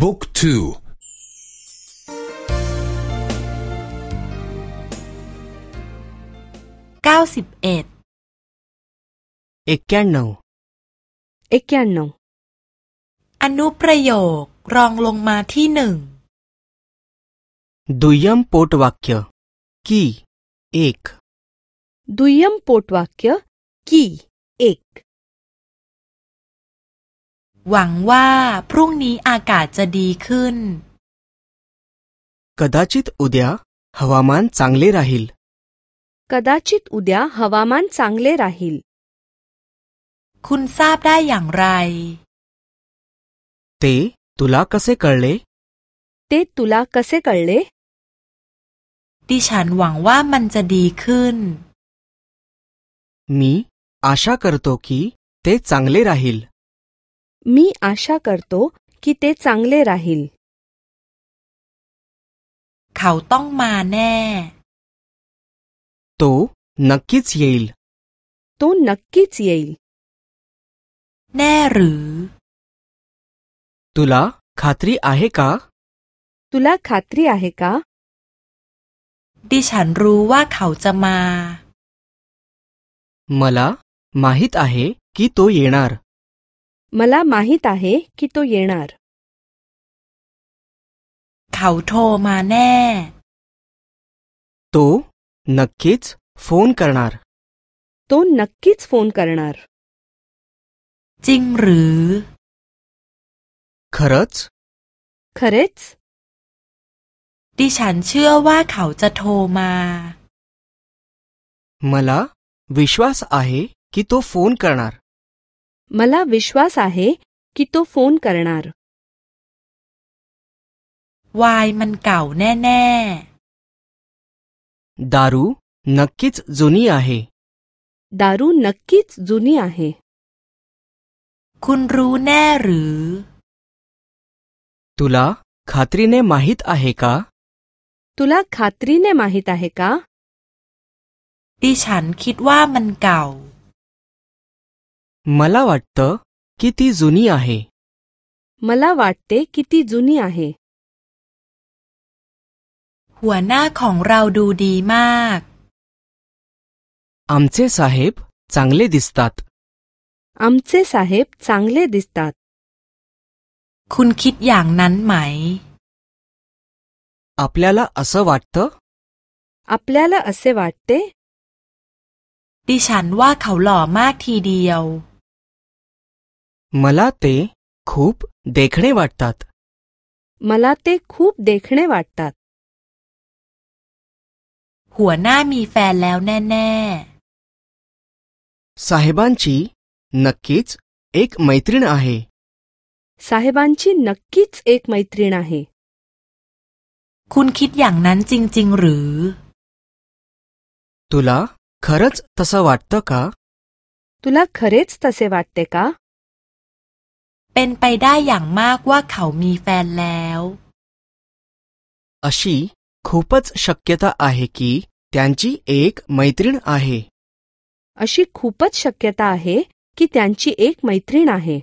บุ๊กทูเก้าสิบเอ็ดเอกแกนนงเอกแกนนงอนุประโยครองลงมาที่หนึ่งดุยมโปดวักยกีเอกดุยมโปดวักยกีเอก หวังว่าพรุ่งนี้อากาศจะดีขึ้น कदाचित उद्या हवामान चांगले राहील कदाचित उद्या हवामान चांगले राहील คุณทราบได้อย่างไร ते तुला कसे कळले ते तुला कसे कळले ดิฉันหวังว่ามันจะดีขึ้น मी आशा करतो की ते चांगले राहील मी आशा करतो की ते चांगले राहील เขาต้องมาแน่ तो नक्कीच येईल तो नक्कीच येईल แน่หรือ तुला खात्री आहे का तुला खात्री आहे का ดิฉันรู้ว่าเขาจะมา मला माहीत आहे की तो येणार मला माहीत आहे की तो येणार เขาโทรมาแน่ तो नक्कीच फोन करणार तो नक्कीच फोन करणार จริงหรือ खरंच खरेच ดิฉันเชื่อว่าเขาจะโทรมา मला विश्वास आहे की तो फोन करणार मला विश्वास आहे की तो फोन करणार วายมันเก่าแน่ दारू नक्कीच जुनी आहे दारू नक्कीच जुनी आहे ๆ คุณรู้แน่หรือ तुला खात्रीने माहीत आहे का तुला खात्रीने माहीत आहे का ดิฉันคิดว่ามันเก่า मला वाटतं की ती जुनी आहे मला वाटते की ती जुनी आहे หัวหน้าของเราดูดีมาก आमचे साहेब चांगले दिसतात आमचे साहेब चांगले दिसतात คุณคิดอย่างนั้นไหม आपल्याला असं वाटतं आपल्याला असे वाटते ดิฉันว่าเขาหล่อมากทีเดียว मला ते खूप देखणे वाटतात मला ते खूप देखणे वाटतात หัวหน้ามีแฟนแล้วแน่ साहेबांची नक्कीच एक मैत्रीण आहे साहेबांची नक्कीच एक मैत्रीण आहे ๆ คุณคิดอย่างนั้นจริง ๆ หรือ तुला खरंच तसं वाटतं का तुला खरेच तसे वाटते का เป็นไปได้อย่างมากว่าเขามีแฟนแล้ว अशी खूपच शक्यता आहे की त्यांची एक मैत्रीण आहे अशी खूपच शक्यता आहे की त्यांची एक मैत्रीण आहे